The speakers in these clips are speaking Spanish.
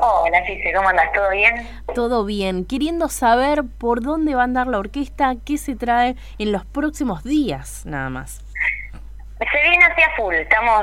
Hola, Cice, ¿cómo andas? ¿Todo bien? Todo bien. Queriendo saber por dónde va a andar la orquesta, qué se trae en los próximos días, nada más. Se viene hacia full, estamos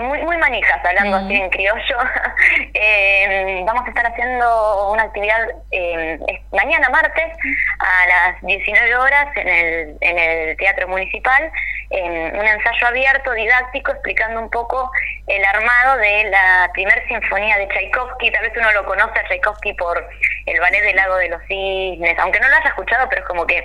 muy, muy manijas, hablando así en criollo. eh, vamos a estar haciendo una actividad eh, mañana martes a las 19 horas en el, en el Teatro Municipal, en un ensayo abierto, didáctico, explicando un poco el armado de la primera sinfonía de Tchaikovsky. Tal vez uno lo conoce a Tchaikovsky por el ballet del lago de los cisnes, aunque no lo haya escuchado, pero es como que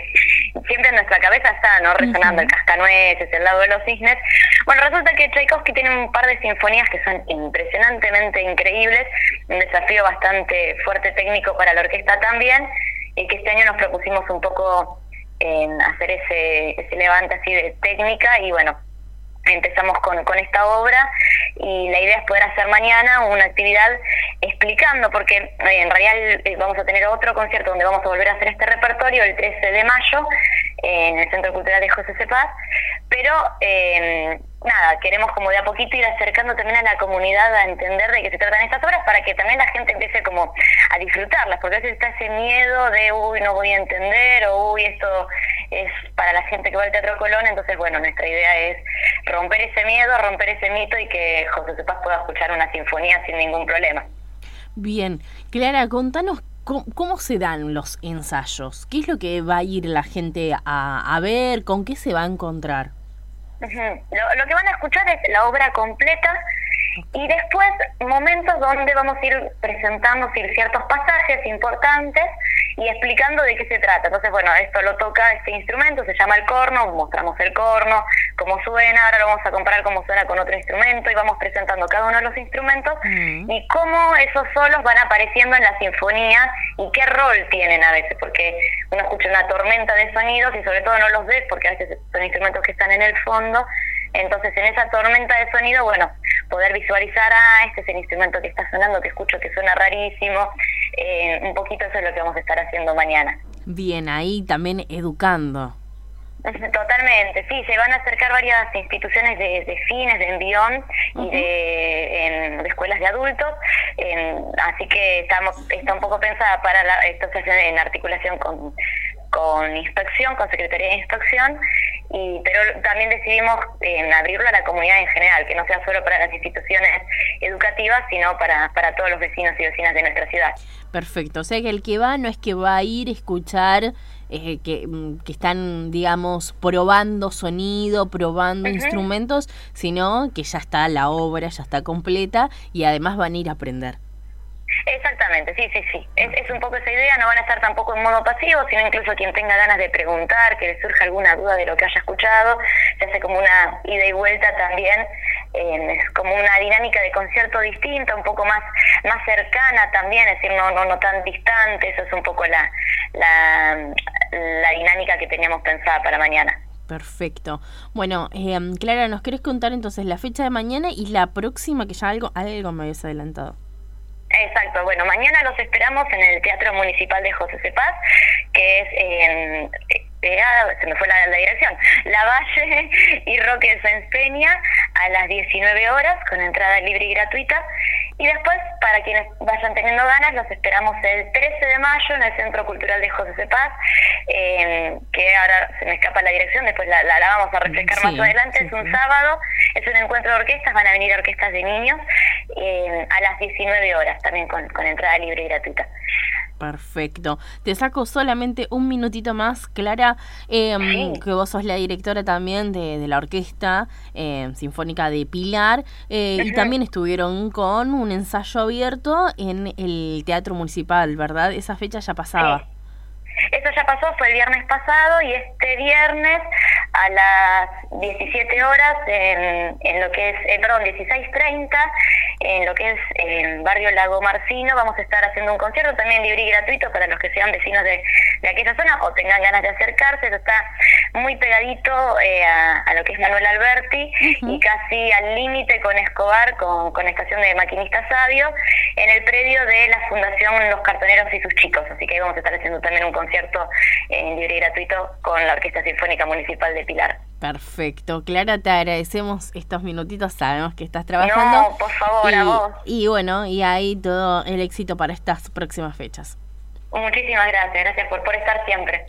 siempre en nuestra cabeza está no resonando el cascanueces, el lago de los cisnes. Bueno, resulta que Tchaikovsky tiene un par de sinfonías que son impresionantemente increíbles, un desafío bastante fuerte técnico para la orquesta también, y que este año nos propusimos un poco en hacer ese, ese levante así de técnica y bueno, empezamos con, con esta obra y la idea es poder hacer mañana una actividad explicando, porque eh, en realidad eh, vamos a tener otro concierto donde vamos a volver a hacer este repertorio el 13 de mayo en el Centro Cultural de José Cepaz, pero eh, nada, queremos como de a poquito ir acercando también a la comunidad a entender de qué se tratan estas obras para que también la gente empiece como a disfrutarlas, porque a veces está ese miedo de, uy, no voy a entender, o uy, esto es para la gente que va al Teatro Colón, entonces bueno, nuestra idea es romper ese miedo, romper ese mito y que José Cepaz pueda escuchar una sinfonía sin ningún problema. Bien, Clara, contanos ¿Cómo, se dan los ensayos? ¿Qué es lo que va a ir la gente a, a ver? ¿Con qué se va a encontrar? Lo, lo, que van a escuchar es la obra completa y después momentos donde vamos a ir presentando ciertos pasajes importantes y explicando de qué se trata. Entonces, bueno, esto lo toca este instrumento, se llama el corno, mostramos el corno, cómo suena, ahora lo vamos a comparar cómo suena con otro instrumento y vamos presentando cada uno de los instrumentos mm. y cómo esos solos van apareciendo en la sinfonía y qué rol tienen a veces, porque uno escucha una tormenta de sonidos y sobre todo no los ves porque a veces son instrumentos que están en el fondo. Entonces, en esa tormenta de sonido, bueno, poder visualizar, ah, este es el instrumento que está sonando, que escucho que suena rarísimo, eh, un poquito eso es lo que vamos a estar haciendo mañana. Bien, ahí también educando. Totalmente, sí, se van a acercar varias instituciones de, fines, de envión y de, escuelas de adultos, así que estamos está un poco pensada para la, esto se hace en articulación con, con inspección, con Secretaría de Inspección, y, pero también decidimos en abrirlo a la comunidad en general, que no sea solo para las instituciones educativas, sino para, para todos los vecinos y vecinas de nuestra ciudad. Perfecto, o sea que el que va no es que va a ir a escuchar eh, que, mm, que, están, digamos, probando sonido, probando instrumentos, sino que ya está la obra, ya está completa y además van a ir a aprender. Exactamente, sí, sí, sí. Es, es, un poco esa idea, no van a estar tampoco en modo pasivo, sino incluso quien tenga ganas de preguntar, que le surja alguna duda de lo que haya escuchado, se hace como una ida y vuelta también, es como una dinámica de concierto distinta, un poco más, más cercana también, es decir, no, no, no tan distante, eso es un poco la, la, la dinámica que teníamos pensada para mañana. Perfecto. Bueno, eh, Clara, ¿nos querés contar entonces la fecha de mañana y la próxima, que ya algo, algo me habías adelantado? Exacto, bueno, mañana los esperamos en el Teatro Municipal de José Cepaz, que es en se me fue la, dirección, La Valle y Roque Sáenz Peña a las 19 horas con entrada libre y gratuita. Y después, para quienes vayan teniendo ganas, los esperamos el 13 de mayo en el Centro Cultural de José Cepaz, eh, que ahora se me escapa la dirección, después la, la, vamos a refrescar más adelante, es un sábado, es un encuentro de orquestas, van a venir orquestas de niños eh, a las 19 horas, también con, con entrada libre y gratuita. Perfecto. Te saco solamente un minutito más, Clara, em, que vos sos la directora también de, la Orquesta em, Sinfónica de Pilar, eh, y también estuvieron con un ensayo abierto en el Teatro Municipal, ¿verdad? Esa fecha ya pasaba. Eso ya pasó, fue el viernes pasado, y este viernes a las 17 horas en, en lo que es, eh, perdón, 16.30 en lo que es el barrio Lago Marcino. Vamos a estar haciendo un concierto también libre y gratuito para los que sean vecinos de, de aquella zona o tengan ganas de acercarse. Eso está muy pegadito eh, a, lo que es Manuel Alberti y casi al límite con Escobar, con, con estación de maquinista sabio, en el predio de la Fundación Los Cartoneros y sus chicos. Así que ahí vamos a estar haciendo también un concierto eh, libre y gratuito con la Orquesta Sinfónica Municipal de Pilar. Perfecto. Clara, te agradecemos estos minutitos. Sabemos que estás trabajando. No, por favor, y, a vos. Y bueno, y ahí todo el éxito para estas próximas fechas. Muchísimas gracias. Gracias por, por estar siempre.